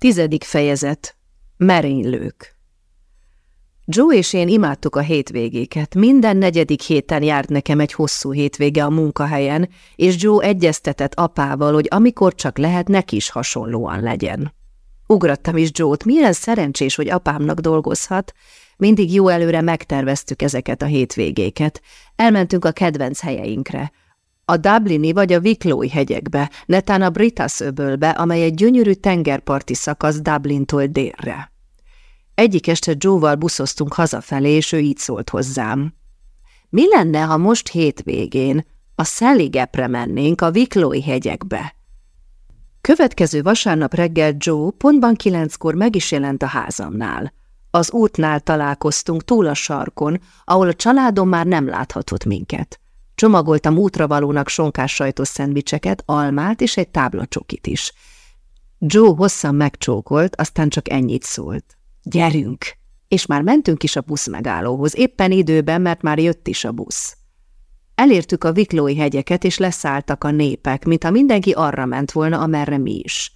Tizedik fejezet. Merénylők. Joe és én imádtuk a hétvégéket. Minden negyedik héten járt nekem egy hosszú hétvége a munkahelyen, és Joe egyeztetett apával, hogy amikor csak lehet, neki is hasonlóan legyen. Ugrattam is Joe-t, milyen szerencsés, hogy apámnak dolgozhat. Mindig jó előre megterveztük ezeket a hétvégéket. Elmentünk a kedvenc helyeinkre a Dublini vagy a Wicklow hegyekbe, netán a Britas öbölbe, amely egy gyönyörű tengerparti szakasz Dublintól délre. Egyik este Joe-val buszoztunk hazafelé, és ő így szólt hozzám. Mi lenne, ha most hétvégén a Szeligepre mennénk a Wicklow hegyekbe? Következő vasárnap reggel Joe pontban kilenckor meg is jelent a házamnál. Az útnál találkoztunk túl a sarkon, ahol a családom már nem láthatott minket. Csomagoltam útravalónak sonkás sajtos szendvicseket, almát és egy tábla csokit is. Joe hosszan megcsókolt, aztán csak ennyit szólt. Gyerünk! És már mentünk is a busz megállóhoz, éppen időben, mert már jött is a busz. Elértük a Viklói hegyeket, és leszálltak a népek, mintha mindenki arra ment volna, amerre mi is.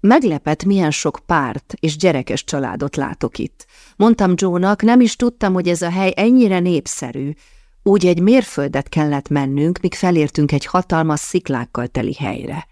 Meglepett, milyen sok párt és gyerekes családot látok itt. Mondtam Joe-nak, nem is tudtam, hogy ez a hely ennyire népszerű, úgy egy mérföldet kellett mennünk, míg felértünk egy hatalmas sziklákkal teli helyre.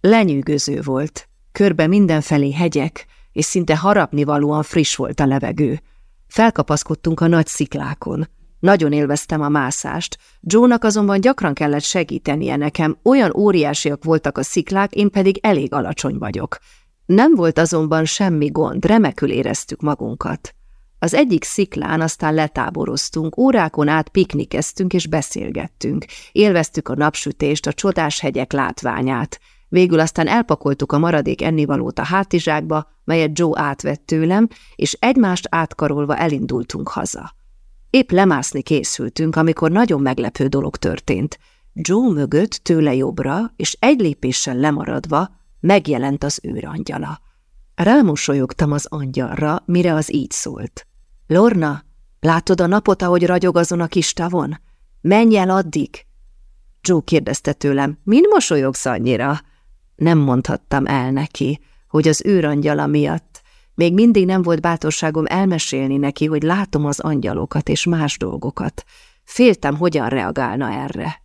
Lenyűgöző volt, körbe mindenfelé hegyek, és szinte harapnivalóan friss volt a levegő. Felkapaszkodtunk a nagy sziklákon. Nagyon élveztem a mászást, Jónak azonban gyakran kellett segítenie nekem, olyan óriásiak voltak a sziklák, én pedig elég alacsony vagyok. Nem volt azonban semmi gond, remekül éreztük magunkat. Az egyik sziklán aztán letáboroztunk, órákon át piknikeztünk és beszélgettünk. Élveztük a napsütést, a csodás hegyek látványát. Végül aztán elpakoltuk a maradék ennivalót a hátizsákba, melyet Joe átvett tőlem, és egymást átkarolva elindultunk haza. Épp lemászni készültünk, amikor nagyon meglepő dolog történt. Joe mögött tőle jobbra, és egy lépéssel lemaradva megjelent az őrangyala. Rámosolyogtam az angyalra, mire az így szólt. Lorna, látod a napot, ahogy ragyog azon a kis tavon? Menj el addig! Joe kérdezte tőlem, min mosolyogsz annyira? Nem mondhattam el neki, hogy az őrangyala miatt. Még mindig nem volt bátorságom elmesélni neki, hogy látom az angyalokat és más dolgokat. Féltem, hogyan reagálna erre.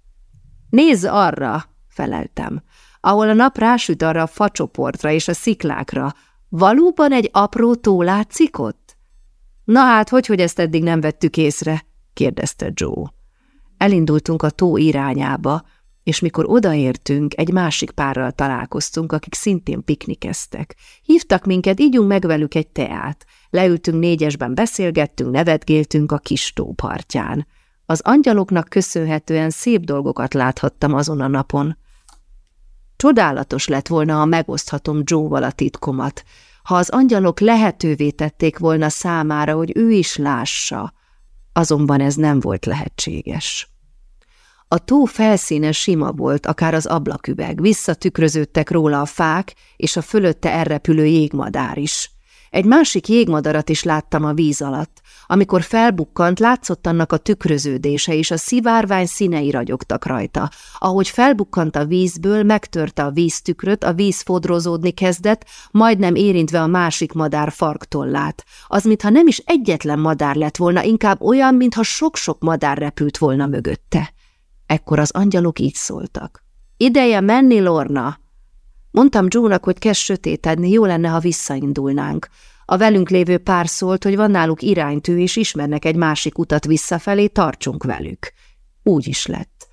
Nézz arra, feleltem, ahol a nap rásüt arra a facsoportra és a sziklákra. Valóban egy apró tó látszik ott? Na hát, hogy, hogy ezt eddig nem vettük észre? kérdezte Joe. Elindultunk a tó irányába, és mikor odaértünk, egy másik párral találkoztunk, akik szintén piknikeztek. Hívtak minket, ígyunk meg velük egy teát. Leültünk négyesben, beszélgettünk, nevetgéltünk a kis tó partján. Az angyaloknak köszönhetően szép dolgokat láthattam azon a napon. Csodálatos lett volna, ha megoszthatom Joe-val a titkomat, ha az angyalok lehetővé tették volna számára, hogy ő is lássa, azonban ez nem volt lehetséges. A tó felszíne sima volt, akár az ablaküveg, visszatükröződtek róla a fák és a fölötte elrepülő jégmadár is. Egy másik jégmadarat is láttam a víz alatt. Amikor felbukkant, látszott annak a tükröződése, és a szivárvány színei ragyogtak rajta. Ahogy felbukkant a vízből, megtörte a víztükröt, a víz fodrozódni kezdett, majdnem érintve a másik madár farktollát. Az, mintha nem is egyetlen madár lett volna, inkább olyan, mintha sok-sok madár repült volna mögötte. Ekkor az angyalok így szóltak. Ideje menni, Lorna! Mondtam Jónak, hogy kezd sötétedni, jó lenne, ha visszaindulnánk. A velünk lévő pár szólt, hogy van náluk iránytű, és ismernek egy másik utat visszafelé, tartsunk velük. Úgy is lett.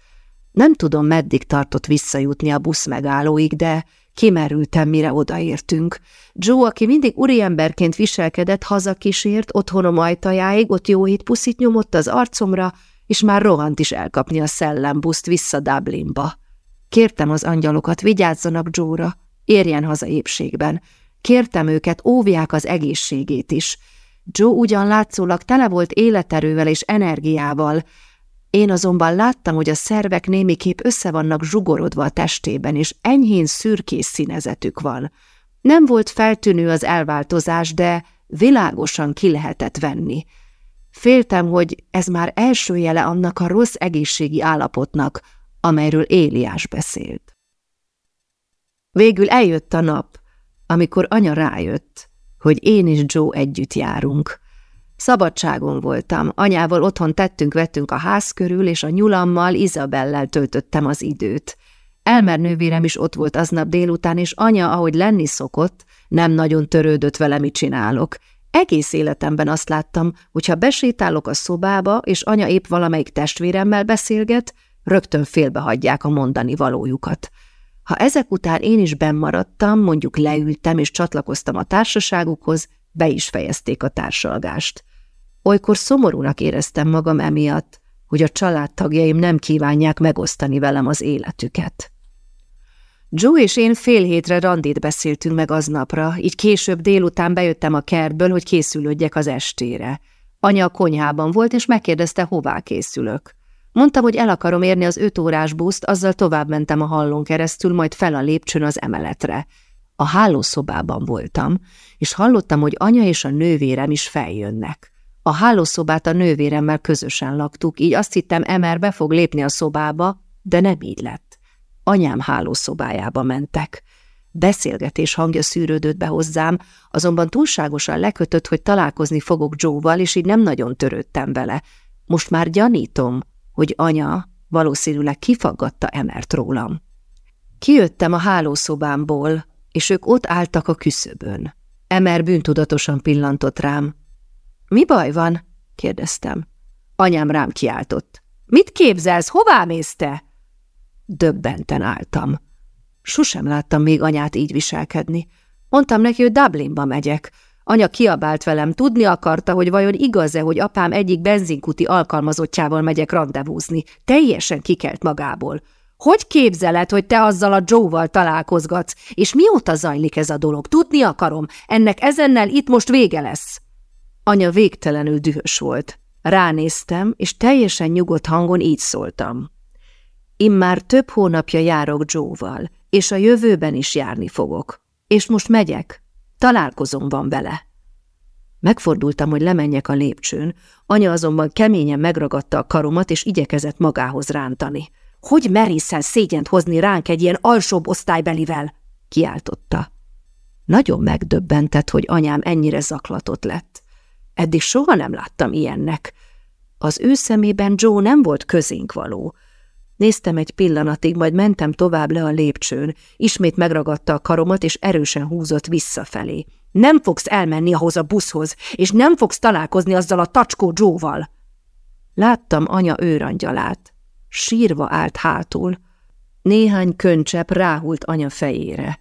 Nem tudom, meddig tartott visszajutni a busz megállóig, de kimerültem, mire odaértünk. Joe, aki mindig úriemberként viselkedett, hazakísért, otthonom ajtajáig, ott jó hét puszit nyomott az arcomra, és már rohant is elkapni a szellembuszt vissza Dublinba. Kértem az angyalokat, vigyázzanak Jóra, érjen haza épségben. Kértem őket, óvják az egészségét is. Joe ugyan látszólag tele volt életerővel és energiával, én azonban láttam, hogy a szervek némiképp össze vannak zsugorodva a testében, és enyhén szürkés színezetük van. Nem volt feltűnő az elváltozás, de világosan ki lehetett venni. Féltem, hogy ez már első jele annak a rossz egészségi állapotnak, amelyről Éliás beszélt. Végül eljött a nap. amikor anya rájött, hogy én és Joe együtt járunk. Szabadságon voltam, anyával otthon tettünk-vettünk a ház körül, és a nyulammal, Izabellel töltöttem az időt. Elmer nővérem is ott volt aznap délután, és anya, ahogy lenni szokott, nem nagyon törődött vele, mit csinálok. Egész életemben azt láttam, hogy ha besétálok a szobába, és anya épp valamelyik testvéremmel beszélget, rögtön félbehagyják a mondani valójukat. Ha ezek után én is bennmaradtam, mondjuk leültem és csatlakoztam a társaságukhoz, be is fejezték a társalgást. Olykor szomorúnak éreztem magam emiatt, hogy a családtagjaim nem kívánják megosztani velem az életüket. Joe és én fél hétre randit beszéltünk meg aznapra, így később délután bejöttem a kertből, hogy készülődjek az estére. Anya a konyhában volt, és megkérdezte, hová készülök. Mondtam, hogy el akarom érni az öt órás buszt, azzal tovább mentem a hallón keresztül, majd fel a lépcsőn az emeletre. A hálószobában voltam, és hallottam, hogy anya és a nővérem is feljönnek. A hálószobát a nővéremmel közösen laktuk, így azt hittem, Emer be fog lépni a szobába, de nem így lett. Anyám hálószobájába mentek. Beszélgetés hangja szűrődött be hozzám, azonban túlságosan lekötött, hogy találkozni fogok Joe-val, és így nem nagyon törődtem vele. Most már gyanítom, hogy anya valószínűleg kifaggatta Emert rólam. Kijöttem a hálószobámból, és ők ott álltak a küszöbön. Emer bűntudatosan pillantott rám. – Mi baj van? – kérdeztem. Anyám rám kiáltott. – Mit képzelsz? Hová mész te? Döbbenten álltam. Sosem láttam még anyát így viselkedni. Mondtam neki, hogy Dublinba megyek. Anya kiabált velem, tudni akarta, hogy vajon igaz-e, hogy apám egyik benzinkuti alkalmazottjával megyek randevúzni. Teljesen kikelt magából. Hogy képzeled, hogy te azzal a Joe-val találkozgatsz, és mióta zajlik ez a dolog? Tudni akarom, ennek ezennel itt most vége lesz. Anya végtelenül dühös volt. Ránéztem, és teljesen nyugodt hangon így szóltam. Immár több hónapja járok Joe-val, és a jövőben is járni fogok. És most megyek. Találkozom van vele. Megfordultam, hogy lemenjek a lépcsőn, anya azonban keményen megragadta a karomat, és igyekezett magához rántani. Hogy merészel szégyent hozni ránk egy ilyen alsóbb osztálybelivel? kiáltotta. Nagyon megdöbbentett, hogy anyám ennyire zaklatott lett. Eddig soha nem láttam ilyennek. Az ő szemében Joe nem volt közénk való. Néztem egy pillanatig, majd mentem tovább le a lépcsőn. Ismét megragadta a karomat, és erősen húzott visszafelé. Nem fogsz elmenni ahhoz a buszhoz, és nem fogsz találkozni azzal a tacskó Joe-val. Láttam anya őrangyalát. Sírva állt hátul. Néhány köncsepp ráhult anya fejére.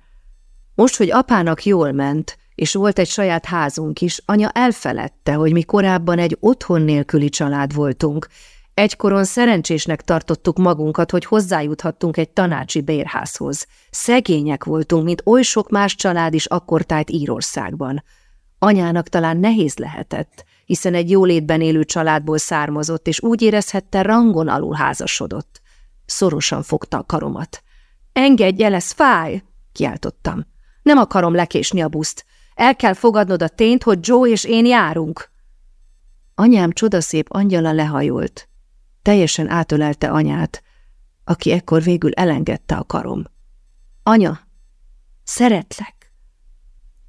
Most, hogy apának jól ment, és volt egy saját házunk is, anya elfeledte, hogy mi korábban egy otthon nélküli család voltunk, Egykoron szerencsésnek tartottuk magunkat, hogy hozzájuthattunk egy tanácsi bérházhoz. Szegények voltunk, mint oly sok más család is akkortájt Írországban. Anyának talán nehéz lehetett, hiszen egy jólétben élő családból származott, és úgy érezhette, rangon alul házasodott. Szorosan fogta a karomat. – Engedj el, ez fáj! – kiáltottam. – Nem akarom lekésni a buszt. El kell fogadnod a tényt, hogy Joe és én járunk. Anyám csodaszép angyala lehajolt, Teljesen átölelte anyát, aki ekkor végül elengedte a karom. Anya, szeretlek!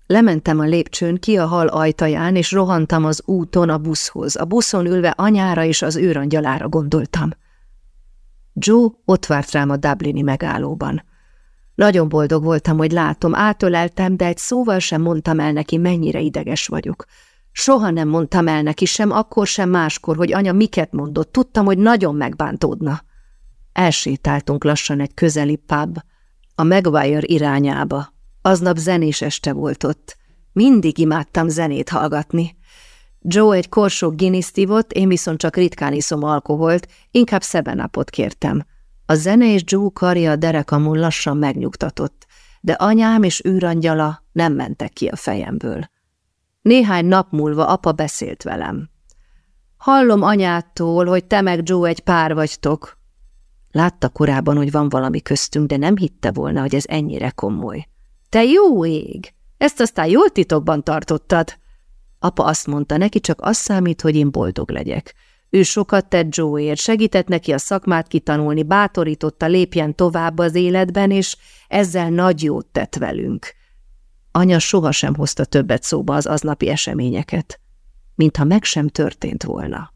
Lementem a lépcsőn ki a hal ajtaján, és rohantam az úton a buszhoz. A buszon ülve anyára és az őrangyalára gondoltam. Joe ott várt rám a Dublini megállóban. Nagyon boldog voltam, hogy látom, átöleltem, de egy szóval sem mondtam el neki, mennyire ideges vagyok. Soha nem mondtam el neki, sem akkor, sem máskor, hogy anya miket mondott. Tudtam, hogy nagyon megbántódna. Elsétáltunk lassan egy közeli pub, a Maguire irányába. Aznap zenés este volt ott. Mindig imádtam zenét hallgatni. Joe egy korsó guinness ivott, én viszont csak ritkán iszom alkoholt, inkább szebenapot kértem. A zene és Joe karja a derekamon lassan megnyugtatott, de anyám és űrangyala nem mentek ki a fejemből. Néhány nap múlva apa beszélt velem. Hallom anyától, hogy te meg Joe egy pár vagytok. Látta korábban, hogy van valami köztünk, de nem hitte volna, hogy ez ennyire komoly. Te jó ég! Ezt aztán jól titokban tartottad. Apa azt mondta, neki csak az számít, hogy én boldog legyek. Ő sokat tett Joe-ért, segített neki a szakmát kitanulni, bátorította, lépjen tovább az életben, és ezzel nagy jót tett velünk. Anya sohasem hozta többet szóba az aznapi eseményeket, mintha meg sem történt volna.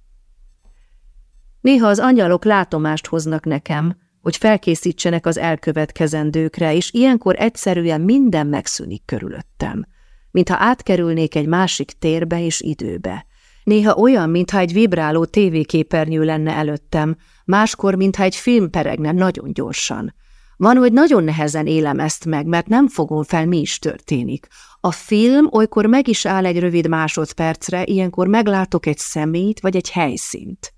Néha az angyalok látomást hoznak nekem, hogy felkészítsenek az elkövetkezendőkre, és ilyenkor egyszerűen minden megszűnik körülöttem, mintha átkerülnék egy másik térbe és időbe. Néha olyan, mintha egy vibráló tévéképernyő lenne előttem, máskor, mintha egy film peregne nagyon gyorsan. Van, hogy nagyon nehezen élem ezt meg, mert nem fogom fel, mi is történik. A film olykor meg is áll egy rövid másodpercre, ilyenkor meglátok egy szemét vagy egy helyszínt.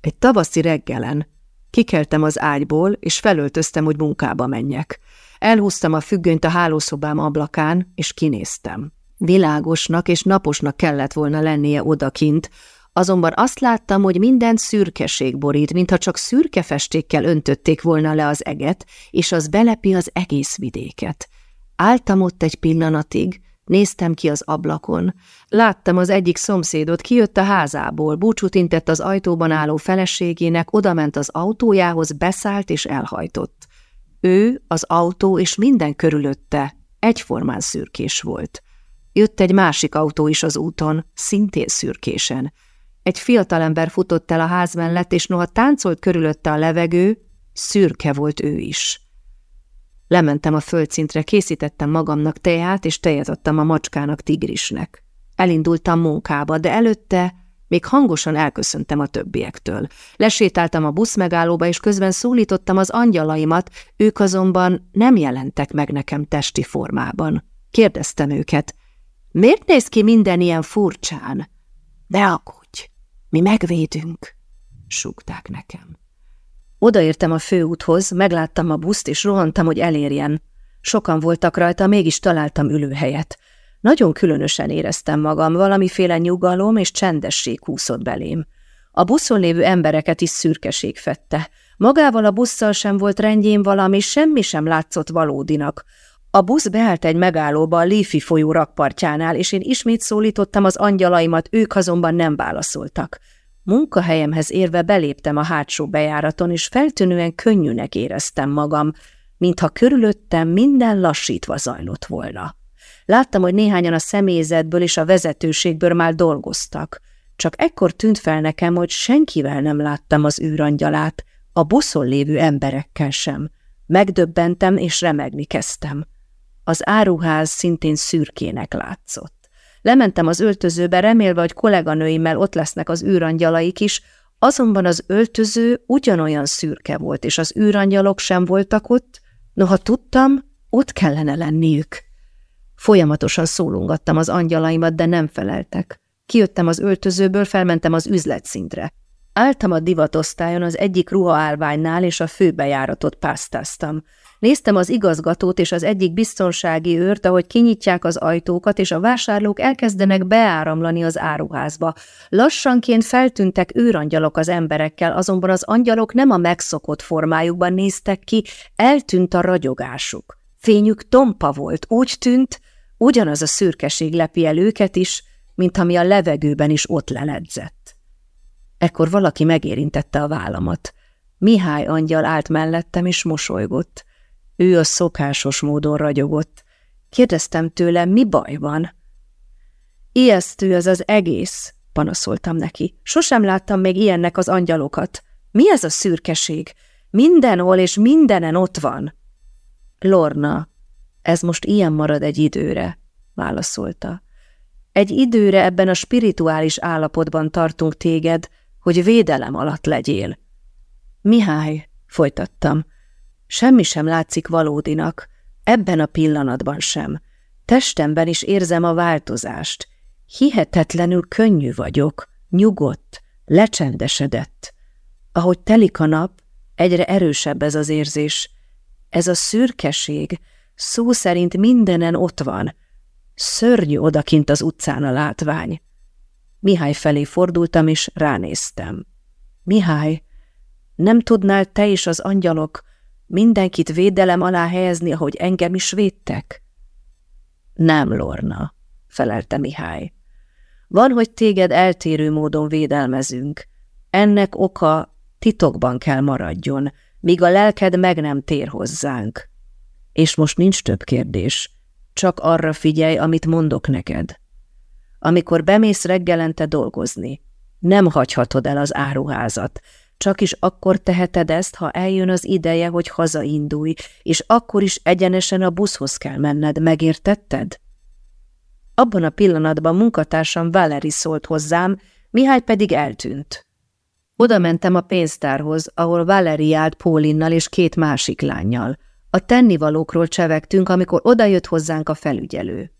Egy tavaszi reggelen kikeltem az ágyból, és felöltöztem, hogy munkába menjek. Elhúztam a függönyt a hálószobám ablakán, és kinéztem. Világosnak és naposnak kellett volna lennie odakint, azonban azt láttam, hogy minden szürkeség borít, mintha csak szürke festékkel öntötték volna le az eget, és az belepi az egész vidéket. Álltam ott egy pillanatig, Néztem ki az ablakon. Láttam az egyik szomszédot, kijött a házából, búcsút intett az ajtóban álló feleségének, odament az autójához, beszállt és elhajtott. Ő, az autó és minden körülötte egyformán szürkés volt. Jött egy másik autó is az úton, szintén szürkésen. Egy fiatalember futott el a ház mellett, és noha táncolt körülötte a levegő, szürke volt ő is. Lementem a földszintre, készítettem magamnak teát, és tejet adtam a macskának tigrisnek. Elindultam munkába, de előtte még hangosan elköszöntem a többiektől. Lesétáltam a buszmegállóba, és közben szólítottam az angyalaimat, ők azonban nem jelentek meg nekem testi formában. Kérdeztem őket, miért néz ki minden ilyen furcsán? De aggódj, mi megvédünk, súgták nekem. Odaértem a főúthoz, megláttam a buszt, és rohantam, hogy elérjen. Sokan voltak rajta, mégis találtam ülőhelyet. Nagyon különösen éreztem magam, valamiféle nyugalom és csendesség húszott belém. A buszon lévő embereket is szürkeség fette. Magával a busszal sem volt rendjén valami, semmi sem látszott valódinak. A busz beállt egy megállóba a Léfi folyó rakpartjánál, és én ismét szólítottam az angyalaimat, ők azonban nem válaszoltak. Munkahelyemhez érve beléptem a hátsó bejáraton, és feltűnően könnyűnek éreztem magam, mintha körülöttem minden lassítva zajlott volna. Láttam, hogy néhányan a személyzetből és a vezetőségből már dolgoztak. Csak ekkor tűnt fel nekem, hogy senkivel nem láttam az űrangyalát, a buszon lévő emberekkel sem. Megdöbbentem és remegni kezdtem. Az áruház szintén szürkének látszott. Lementem az öltözőbe, remélve, hogy kolléganőimmel ott lesznek az űrangyalaik is, azonban az öltöző ugyanolyan szürke volt, és az űrangyalok sem voltak ott, noha tudtam, ott kellene lenniük. Folyamatosan szólungattam az angyalaimat, de nem feleltek. Kijöttem az öltözőből, felmentem az üzletszintre. Álltam a divatosztályon az egyik ruhaállványnál, és a főbejáratot pásztáztam. Néztem az igazgatót és az egyik biztonsági őrt, ahogy kinyitják az ajtókat, és a vásárlók elkezdenek beáramlani az áruházba. Lassanként feltűntek őrangyalok az emberekkel, azonban az angyalok nem a megszokott formájukban néztek ki, eltűnt a ragyogásuk. Fényük tompa volt, úgy tűnt, ugyanaz a szürkeség lepi el őket is, mint ami a levegőben is ott leledzett. Ekkor valaki megérintette a vállamat. Mihály angyal állt mellettem, és mosolygott. Ő a szokásos módon ragyogott. Kérdeztem tőle, mi baj van? Ijesztő ez az egész, panaszoltam neki. Sosem láttam még ilyennek az angyalokat. Mi ez a szürkeség? Mindenhol és mindenen ott van. Lorna, ez most ilyen marad egy időre, válaszolta. Egy időre ebben a spirituális állapotban tartunk téged, hogy védelem alatt legyél. Mihály, folytattam, Semmi sem látszik valódinak, ebben a pillanatban sem. Testemben is érzem a változást. Hihetetlenül könnyű vagyok, nyugodt, lecsendesedett. Ahogy telik a nap, egyre erősebb ez az érzés. Ez a szürkeség, szó szerint mindenen ott van. Szörnyű odakint az utcán a látvány. Mihály felé fordultam, és ránéztem. Mihály, nem tudnál te is az angyalok, mindenkit védelem alá helyezni, ahogy engem is védtek? Nem, Lorna, felelte Mihály. Van, hogy téged eltérő módon védelmezünk. Ennek oka titokban kell maradjon, míg a lelked meg nem tér hozzánk. És most nincs több kérdés. Csak arra figyelj, amit mondok neked. Amikor bemész reggelente dolgozni, nem hagyhatod el az áruházat, csak is akkor teheted ezt, ha eljön az ideje, hogy hazaindulj, és akkor is egyenesen a buszhoz kell menned, megértetted? Abban a pillanatban munkatársam Valeri szólt hozzám, Mihály pedig eltűnt. Oda mentem a pénztárhoz, ahol Valeri állt Pólinnal és két másik lányjal. A tennivalókról csevegtünk, amikor odajött hozzánk a felügyelő.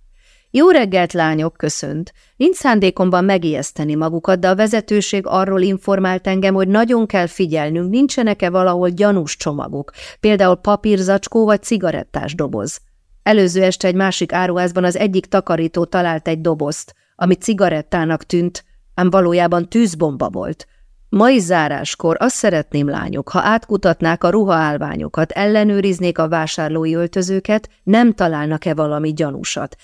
Jó reggelt, lányok, köszönt. Nincs szándékomban megijeszteni magukat, de a vezetőség arról informált engem, hogy nagyon kell figyelnünk, nincsenek-e valahol gyanús csomagok, például papírzacskó vagy cigarettás doboz. Előző este egy másik áruházban az egyik takarító talált egy dobozt, ami cigarettának tűnt, ám valójában tűzbomba volt. Mai záráskor azt szeretném, lányok, ha átkutatnák a ruhaállványokat, ellenőriznék a vásárlói öltözőket, nem találnak-e valami gyanúsat.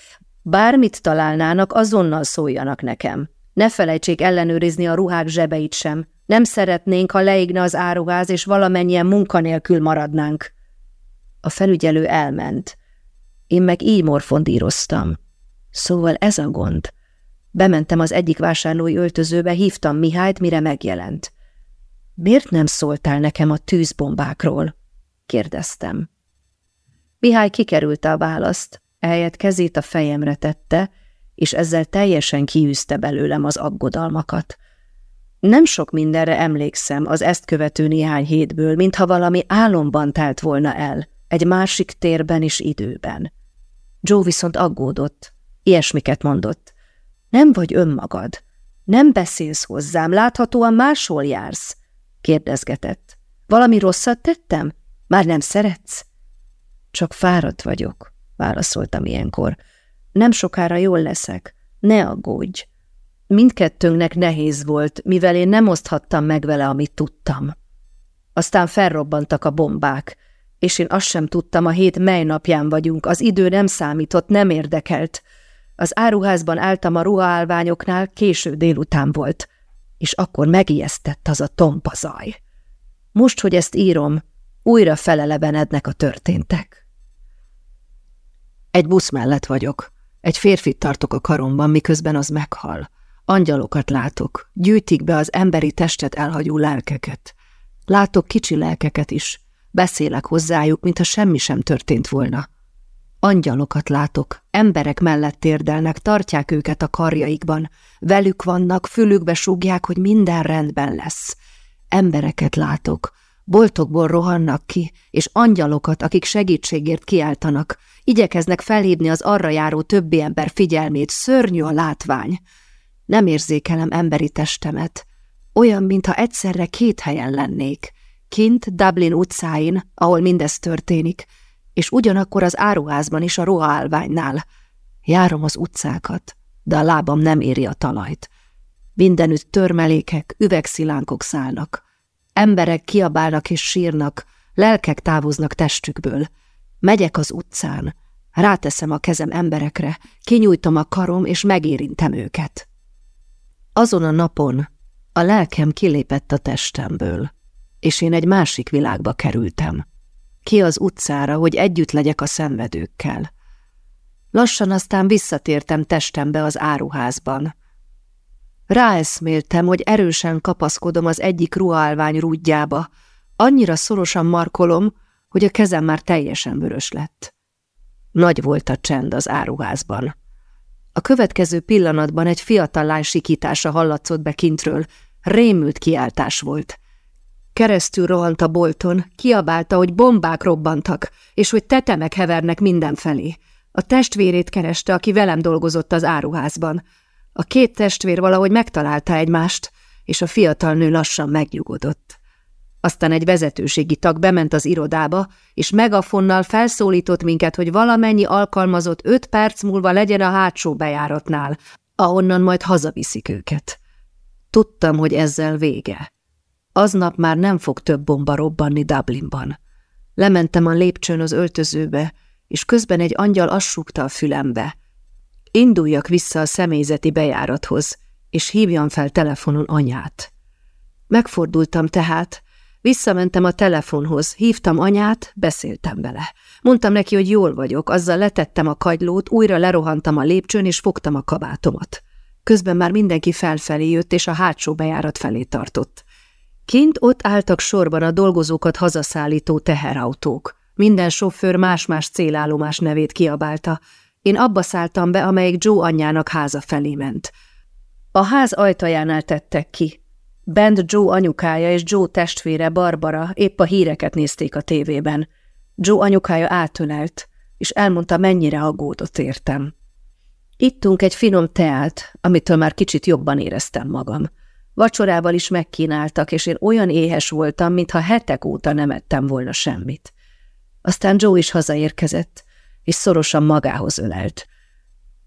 Bármit találnának, azonnal szóljanak nekem. Ne felejtsék ellenőrizni a ruhák zsebeit sem. Nem szeretnénk, ha leégne az áruház, és valamennyien munkanélkül maradnánk. A felügyelő elment. Én meg így morfondíroztam. Szóval ez a gond. Bementem az egyik vásárlói öltözőbe, hívtam Mihályt, mire megjelent. Miért nem szóltál nekem a tűzbombákról? kérdeztem. Mihály kikerülte a választ, ehelyett kezét a fejemre tette, és ezzel teljesen kiűzte belőlem az aggodalmakat. Nem sok mindenre emlékszem az ezt követő néhány hétből, mintha valami álomban telt volna el, egy másik térben és időben. Joe viszont aggódott, ilyesmiket mondott. Nem vagy önmagad, nem beszélsz hozzám, láthatóan máshol jársz, kérdezgetett. Valami rosszat tettem? Már nem szeretsz? Csak fáradt vagyok, válaszoltam ilyenkor. Nem sokára jól leszek, ne aggódj. Mindkettőnknek nehéz volt, mivel én nem oszthattam meg vele, amit tudtam. Aztán felrobbantak a bombák, és én azt sem tudtam, a hét mely napján vagyunk, az idő nem számított, nem érdekelt. Az áruházban álltam a ruhaállványoknál, késő délután volt, és akkor megijesztett az a tompa zaj. Most, hogy ezt írom, újra felelevenednek a történtek. Egy busz mellett vagyok. Egy férfit tartok a karomban, miközben az meghal. Angyalokat látok, gyűjtik be az emberi testet elhagyó lelkeket. Látok kicsi lelkeket is, beszélek hozzájuk, mintha semmi sem történt volna. Angyalokat látok, emberek mellett térdelnek, tartják őket a karjaikban, velük vannak, fülükbe súgják, hogy minden rendben lesz. Embereket látok, boltokból rohannak ki, és angyalokat, akik segítségért kiáltanak, igyekeznek felhívni az arra járó többi ember figyelmét, szörnyű a látvány. Nem érzékelem emberi testemet, olyan, mintha egyszerre két helyen lennék, kint Dublin utcáin, ahol mindez történik, és ugyanakkor az áruházban is a ruhaállványnál. Járom az utcákat, de a lábam nem éri a talajt. Mindenütt törmelékek, üvegszilánkok szállnak. Emberek kiabálnak és sírnak, lelkek távoznak testükből. Megyek az utcán, ráteszem a kezem emberekre, kinyújtom a karom és megérintem őket. Azon a napon a lelkem kilépett a testemből, és én egy másik világba kerültem ki az utcára, hogy együtt legyek a szenvedőkkel. Lassan aztán visszatértem testembe az áruházban. Ráeszméltem, hogy erősen kapaszkodom az egyik ruhálvány rúdjába, annyira szorosan markolom, hogy a kezem már teljesen vörös lett. Nagy volt a csend az áruházban. A következő pillanatban egy fiatal lány sikítása hallatszott be kintről, rémült kiáltás volt. Keresztül rohant a bolton, kiabálta, hogy bombák robbantak, és hogy tetemek hevernek mindenfelé. A testvérét kereste, aki velem dolgozott az áruházban. A két testvér valahogy megtalálta egymást, és a fiatal nő lassan megnyugodott. Aztán egy vezetőségi tag bement az irodába, és megafonnal felszólított minket, hogy valamennyi alkalmazott öt perc múlva legyen a hátsó bejáratnál, ahonnan majd hazaviszik őket. Tudtam, hogy ezzel vége. Aznap már nem fog több bomba robbanni Dublinban. Lementem a lépcsőn az öltözőbe, és közben egy angyal assukta a fülembe. Induljak vissza a személyzeti bejárathoz, és hívjam fel telefonon anyát. Megfordultam tehát, Visszamentem a telefonhoz, hívtam anyát, beszéltem vele. Mondtam neki, hogy jól vagyok, azzal letettem a kagylót, újra lerohantam a lépcsőn, és fogtam a kabátomat. Közben már mindenki felfelé jött, és a hátsó bejárat felé tartott. Kint ott álltak sorban a dolgozókat hazaszállító teherautók. Minden sofőr más-más célállomás nevét kiabálta. Én abba szálltam be, amelyik Joe anyjának háza felé ment. A ház ajtajánál tettek ki. Bent Joe anyukája és Joe testvére Barbara épp a híreket nézték a tévében. Joe anyukája átölelt, és elmondta, mennyire aggódott értem. Ittunk egy finom teát, amitől már kicsit jobban éreztem magam. Vacsorával is megkínáltak, és én olyan éhes voltam, mintha hetek óta nem ettem volna semmit. Aztán Joe is hazaérkezett, és szorosan magához ölelt.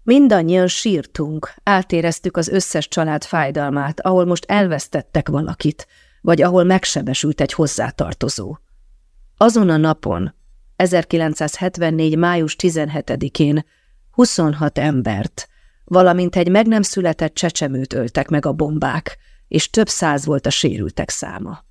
Mindannyian sírtunk, átéreztük az összes család fájdalmát, ahol most elvesztettek valakit, vagy ahol megsebesült egy hozzátartozó. Azon a napon, 1974. május 17-én 26 embert, valamint egy meg nem született csecsemőt öltek meg a bombák, és több száz volt a sérültek száma.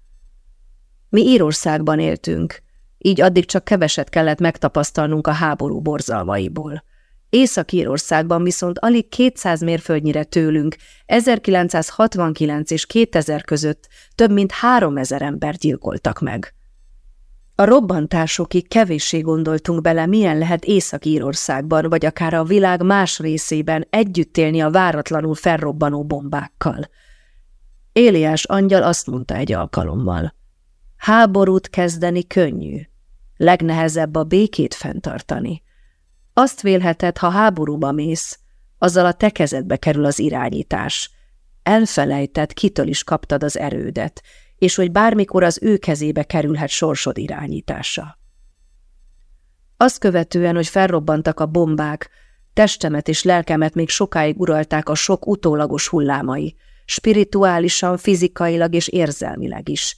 Mi Írországban éltünk, így addig csak keveset kellett megtapasztalnunk a háború borzalmaiból. Észak-Írországban viszont alig 200 mérföldnyire tőlünk 1969 és 2000 között több mint 3000 ember gyilkoltak meg. A robbantásokig kevéssé gondoltunk bele, milyen lehet Észak-Írországban, vagy akár a világ más részében együtt élni a váratlanul felrobbanó bombákkal. Éliás angyal azt mondta egy alkalommal. Háborút kezdeni könnyű, legnehezebb a békét fenntartani. Azt vélheted, ha háborúba mész, azzal a te kerül az irányítás. Elfelejtett, kitől is kaptad az erődet, és hogy bármikor az ő kezébe kerülhet sorsod irányítása. Azt követően, hogy felrobbantak a bombák, testemet és lelkemet még sokáig uralták a sok utólagos hullámai, spirituálisan, fizikailag és érzelmileg is.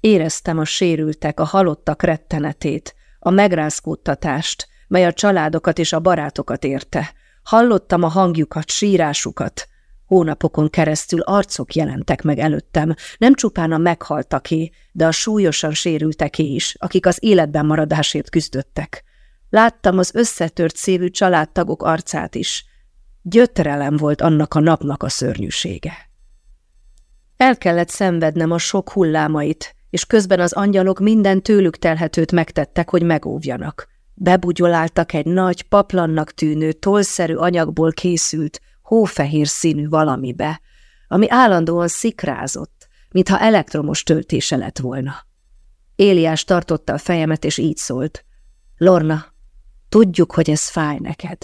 Éreztem a sérültek, a halottak rettenetét, a megrázkódtatást, mely a családokat és a barátokat érte. Hallottam a hangjukat, sírásukat. Hónapokon keresztül arcok jelentek meg előttem, nem csupán a meghaltaké, de a súlyosan sérülteké is, akik az életben maradásért küzdöttek. Láttam az összetört szívű családtagok arcát is. Gyötrelem volt annak a napnak a szörnyűsége. El kellett szenvednem a sok hullámait, és közben az angyalok minden tőlük telhetőt megtettek, hogy megóvjanak. Bebugyoláltak egy nagy, paplannak tűnő, tolszerű anyagból készült, hófehér színű valamibe, ami állandóan szikrázott, mintha elektromos töltése lett volna. Éliás tartotta a fejemet, és így szólt. Lorna, tudjuk, hogy ez fáj neked.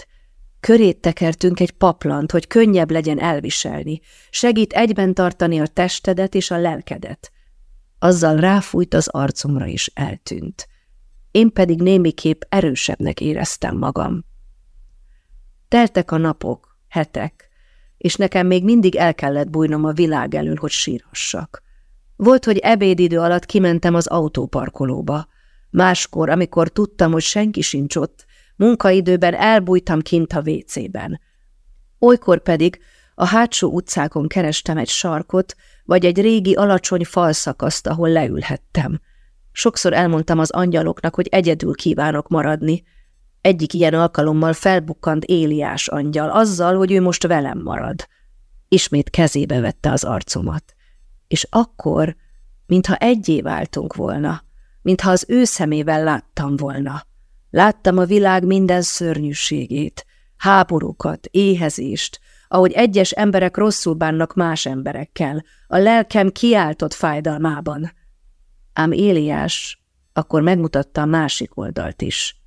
Körét tekertünk egy paplant, hogy könnyebb legyen elviselni, segít egyben tartani a testedet és a lelkedet. Azzal ráfújt az arcomra, és eltűnt én pedig némiképp erősebbnek éreztem magam. Teltek a napok, hetek, és nekem még mindig el kellett bújnom a világ elől, hogy sírhassak. Volt, hogy ebédidő alatt kimentem az autóparkolóba. Máskor, amikor tudtam, hogy senki sincs ott, munkaidőben elbújtam kint a vécében. Olykor pedig a hátsó utcákon kerestem egy sarkot, vagy egy régi alacsony falszakaszt, ahol leülhettem – Sokszor elmondtam az angyaloknak, hogy egyedül kívánok maradni. Egyik ilyen alkalommal felbukkant Éliás angyal, azzal, hogy ő most velem marad. Ismét kezébe vette az arcomat. És akkor, mintha egyé váltunk volna, mintha az ő szemével láttam volna. Láttam a világ minden szörnyűségét, háborúkat, éhezést, ahogy egyes emberek rosszul bánnak más emberekkel, a lelkem kiáltott fájdalmában – ám Éliás akkor megmutatta a másik oldalt is.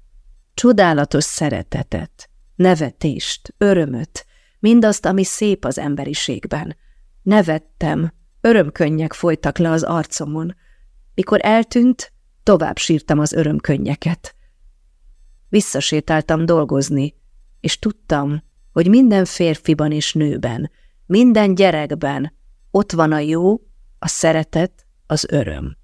Csodálatos szeretetet, nevetést, örömöt, mindazt, ami szép az emberiségben. Nevettem, örömkönnyek folytak le az arcomon. Mikor eltűnt, tovább sírtam az örömkönnyeket. Visszasétáltam dolgozni, és tudtam, hogy minden férfiban és nőben, minden gyerekben ott van a jó, a szeretet, az öröm.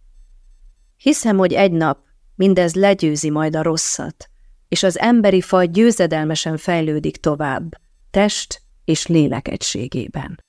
Hiszem, hogy egy nap mindez legyőzi majd a rosszat, és az emberi faj győzedelmesen fejlődik tovább, test és lélek egységében.